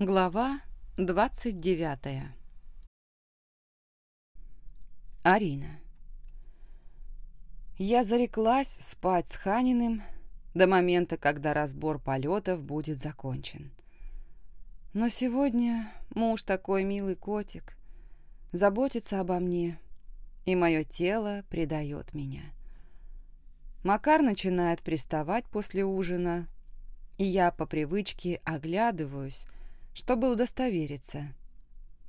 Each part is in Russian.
Глава 29 Арина Я зареклась спать с Ханиным до момента, когда разбор полетов будет закончен. Но сегодня муж такой милый котик, заботится обо мне, и мое тело предает меня. Макар начинает приставать после ужина, и я по привычке оглядываюсь, чтобы удостовериться.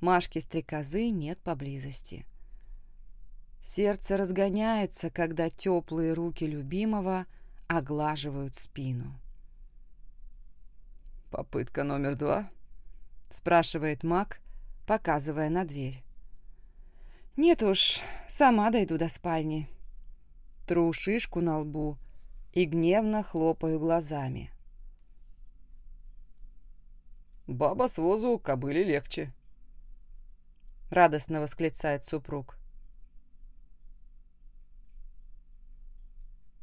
Машки-стрекозы нет поблизости. Сердце разгоняется, когда теплые руки любимого оглаживают спину. «Попытка номер два?» — спрашивает Мак, показывая на дверь. «Нет уж, сама дойду до спальни». Тру шишку на лбу и гневно хлопаю глазами. «Баба с возу кобыли легче», — радостно восклицает супруг.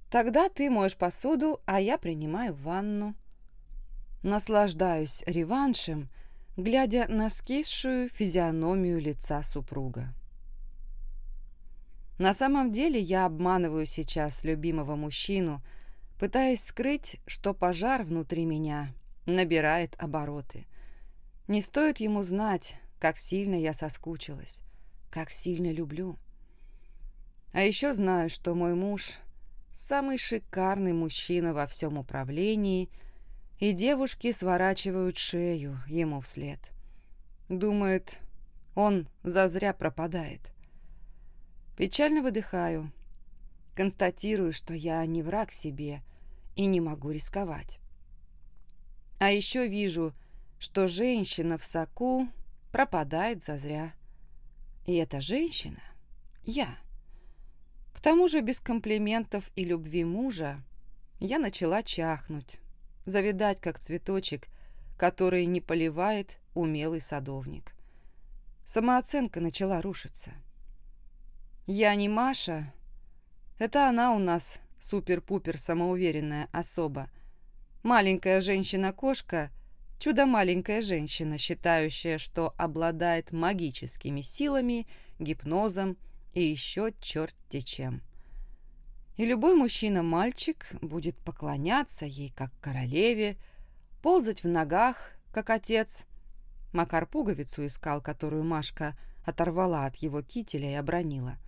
Тогда ты моешь посуду, а я принимаю ванну. Наслаждаюсь реваншем, глядя на скисшую физиономию лица супруга. На самом деле я обманываю сейчас любимого мужчину, пытаясь скрыть, что пожар внутри меня набирает обороты. Не стоит ему знать, как сильно я соскучилась, как сильно люблю. А еще знаю, что мой муж – самый шикарный мужчина во всем управлении, и девушки сворачивают шею ему вслед. Думает, он зазря пропадает. Печально выдыхаю. Констатирую, что я не враг себе и не могу рисковать. А еще вижу, что женщина в соку пропадает зазря. И эта женщина — я. К тому же без комплиментов и любви мужа я начала чахнуть, завидать как цветочек, который не поливает умелый садовник. Самооценка начала рушиться. Я не Маша. Это она у нас супер-пупер самоуверенная особа. Маленькая женщина-кошка, чудо-маленькая женщина, считающая, что обладает магическими силами, гипнозом и еще черт-те чем. И любой мужчина-мальчик будет поклоняться ей как королеве, ползать в ногах, как отец. Макар пуговицу искал, которую Машка оторвала от его кителя и обронила –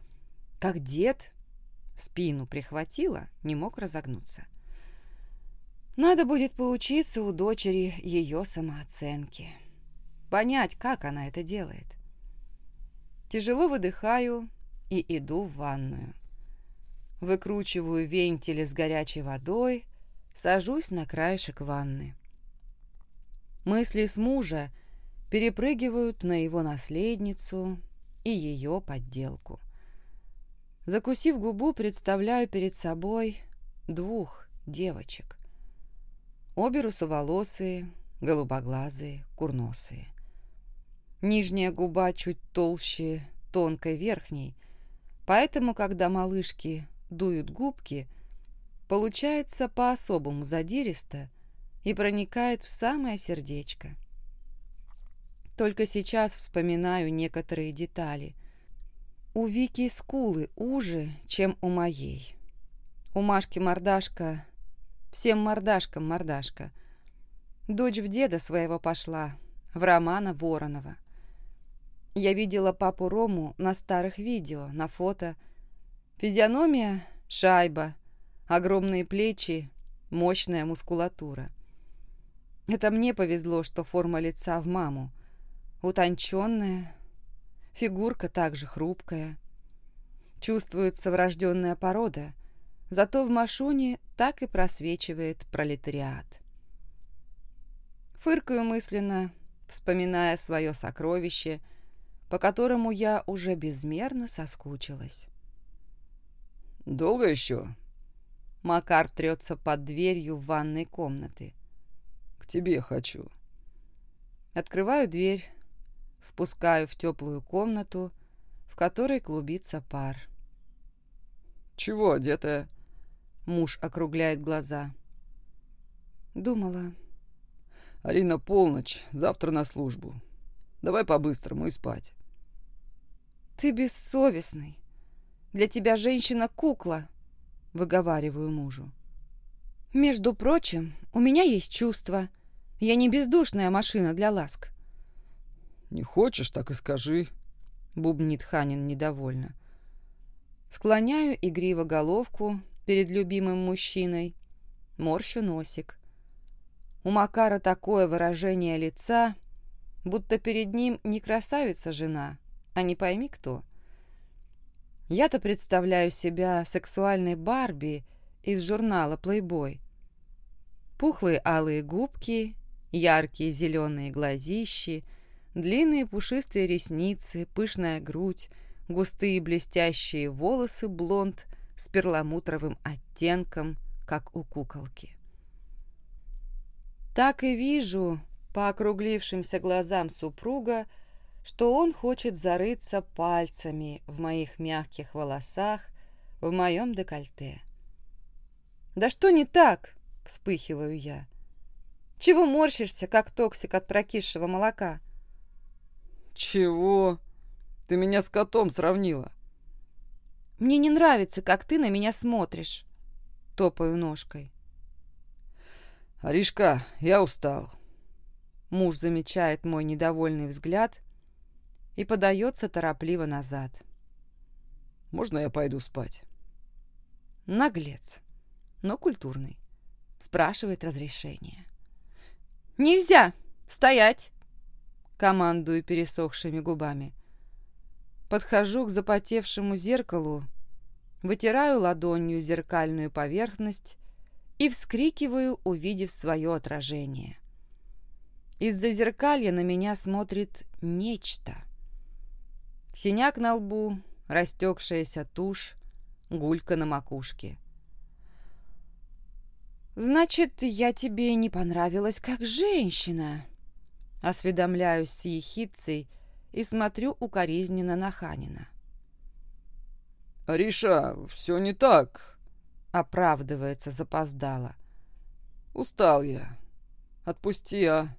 как дед спину прихватила, не мог разогнуться. Надо будет поучиться у дочери ее самооценки. Понять, как она это делает. Тяжело выдыхаю и иду в ванную. Выкручиваю вентили с горячей водой, сажусь на краешек ванны. Мысли с мужа перепрыгивают на его наследницу и ее подделку. Закусив губу, представляю перед собой двух девочек. Обе русоволосые, голубоглазые, курносые. Нижняя губа чуть толще тонкой верхней, поэтому, когда малышки дуют губки, получается по-особому задиристо и проникает в самое сердечко. Только сейчас вспоминаю некоторые детали – у Вики скулы уже, чем у моей. У Машки мордашка, всем мордашкам мордашка. Дочь в деда своего пошла, в Романа Воронова. Я видела папу Рому на старых видео, на фото. Физиономия – шайба, огромные плечи, мощная мускулатура. Это мне повезло, что форма лица в маму. Утонченная, Фигурка также хрупкая. Чувствуется врожденная порода, зато в Машуне так и просвечивает пролетариат. Фыркаю мысленно, вспоминая свое сокровище, по которому я уже безмерно соскучилась. «Долго еще?» Макар трется под дверью в ванной комнаты. «К тебе хочу». Открываю дверь, Впускаю в теплую комнату, в которой клубится пар. «Чего одетая?» Муж округляет глаза. «Думала. Арина, полночь, завтра на службу. Давай по-быстрому и спать. Ты бессовестный. Для тебя женщина кукла, выговариваю мужу. Между прочим, у меня есть чувства. Я не бездушная машина для ласк. Не хочешь, так и скажи, бубнит Ханин недовольно. Склоняю игриво головку перед любимым мужчиной, морщу носик. У Макара такое выражение лица, будто перед ним не красавица-жена, а не пойми кто. Я-то представляю себя сексуальной Барби из журнала «Плейбой». Пухлые алые губки, яркие зеленые глазищи, длинные пушистые ресницы, пышная грудь, густые блестящие волосы блонд с перламутровым оттенком, как у куколки. Так и вижу по округлившимся глазам супруга, что он хочет зарыться пальцами в моих мягких волосах, в моем декольте. «Да что не так?» — вспыхиваю я. «Чего морщишься, как токсик от прокисшего молока?» «Чего? Ты меня с котом сравнила». «Мне не нравится, как ты на меня смотришь», — топаю ножкой. «Аришка, я устал». Муж замечает мой недовольный взгляд и подается торопливо назад. «Можно я пойду спать?» Наглец, но культурный. Спрашивает разрешение. «Нельзя! Стоять!» Командую пересохшими губами. Подхожу к запотевшему зеркалу, вытираю ладонью зеркальную поверхность и вскрикиваю, увидев свое отражение. Из-за зеркалья на меня смотрит нечто. Синяк на лбу, растекшаяся тушь, гулька на макушке. «Значит, я тебе не понравилась как женщина?» Осведомляюсь с ехидцей и смотрю укоризненно на Ханина. «Ариша, все не так», Оправдывается запоздало. «Устал я. Отпусти, а».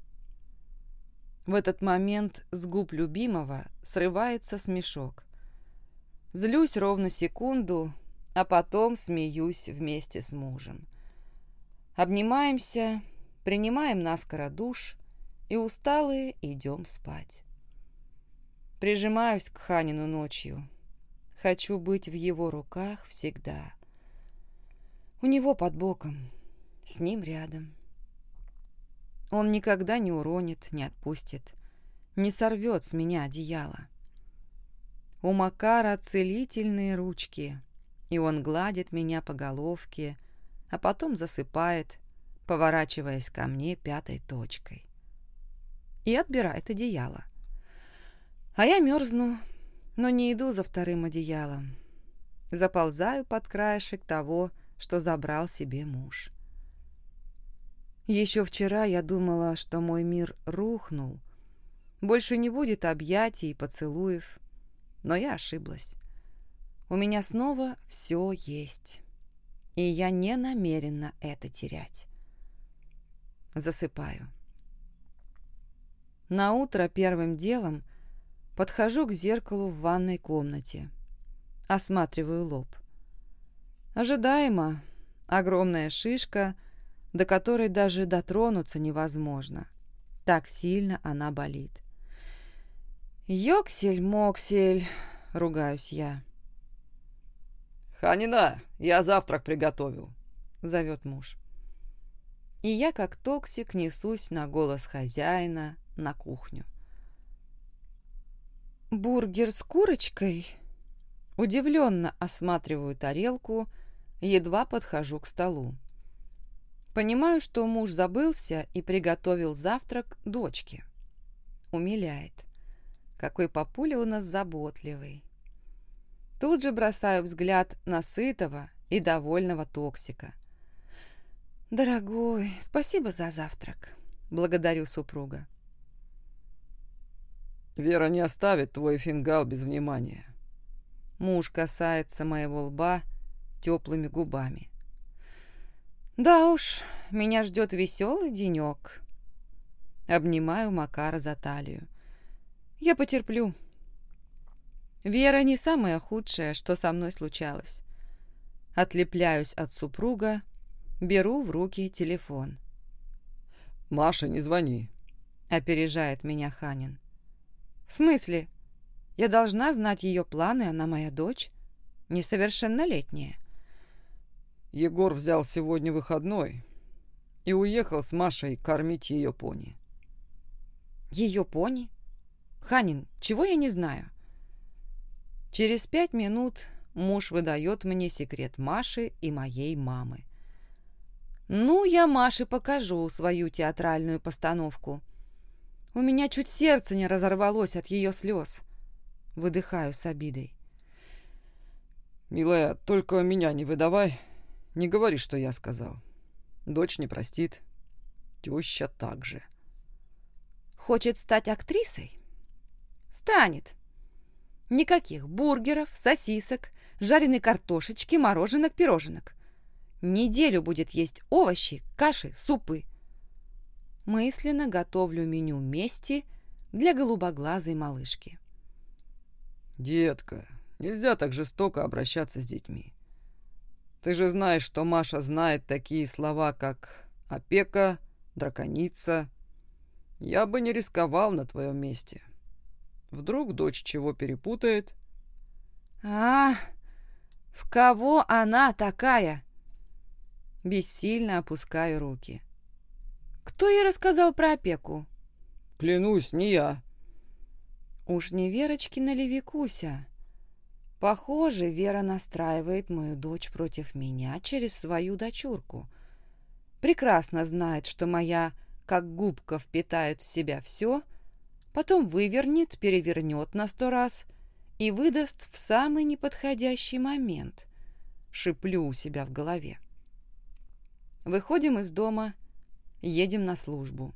В этот момент с губ любимого срывается смешок. Злюсь ровно секунду, а потом смеюсь вместе с мужем. Обнимаемся, принимаем наскоро душ и усталые идем спать. Прижимаюсь к Ханину ночью. Хочу быть в его руках всегда. У него под боком, с ним рядом. Он никогда не уронит, не отпустит, не сорвет с меня одеяло. У Макара целительные ручки, и он гладит меня по головке, а потом засыпает, поворачиваясь ко мне пятой точкой. И отбирает одеяло. А я мерзну, но не иду за вторым одеялом. Заползаю под краешек того, что забрал себе муж. Еще вчера я думала, что мой мир рухнул. Больше не будет объятий и поцелуев. Но я ошиблась. У меня снова все есть. И я не намерена это терять. Засыпаю. На утро первым делом подхожу к зеркалу в ванной комнате. Осматриваю лоб. Ожидаемо. Огромная шишка, до которой даже дотронуться невозможно. Так сильно она болит. «Йоксель-моксель!» — ругаюсь я. «Ханина, я завтрак приготовил», — зовет муж. И я, как таксик, несусь на голос хозяина на кухню. «Бургер с курочкой?» Удивленно осматриваю тарелку — едва подхожу к столу. Понимаю, что муж забылся и приготовил завтрак дочке. Умиляет. Какой папуля у нас заботливый. Тут же бросаю взгляд на сытого и довольного токсика. «Дорогой, спасибо за завтрак», — благодарю супруга. «Вера не оставит твой фингал без внимания». Муж касается моего лба теплыми губами. Да уж, меня ждет веселый денек. Обнимаю Макара за талию. Я потерплю. Вера не самое худшее, что со мной случалось. Отлепляюсь от супруга, беру в руки телефон. «Маша, не звони», — опережает меня Ханин. «В смысле? Я должна знать ее планы, она моя дочь, несовершеннолетняя». Егор взял сегодня выходной и уехал с Машей кормить ее пони. «Ее пони? Ханин, чего я не знаю?» Через пять минут муж выдает мне секрет Маши и моей мамы. Ну, я Маше покажу свою театральную постановку. У меня чуть сердце не разорвалось от ее слез. Выдыхаю с обидой. «Милая, только меня не выдавай. Не говори, что я сказал. Дочь не простит. Теща также». «Хочет стать актрисой?» «Станет. Никаких бургеров, сосисок, жареной картошечки, мороженок, пироженок. Неделю будет есть овощи, каши, супы. Мысленно готовлю меню мести для голубоглазой малышки. «Детка, нельзя так жестоко обращаться с детьми. Ты же знаешь, что Маша знает такие слова, как опека, драконица. Я бы не рисковал на твоем месте. Вдруг дочь чего перепутает? А, в кого она такая? Бессильно опускаю руки. Кто ей рассказал про опеку? Клянусь, не я. Уж не Верочкина ли Викуся? Похоже, Вера настраивает мою дочь против меня через свою дочурку. Прекрасно знает, что моя, как губка, впитает в себя все — потом вывернет, перевернет на сто раз и выдаст в самый неподходящий момент. Шиплю у себя в голове. Выходим из дома, едем на службу.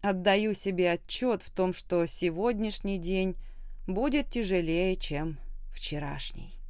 Отдаю себе отчет в том, что сегодняшний день будет тяжелее, чем вчерашний.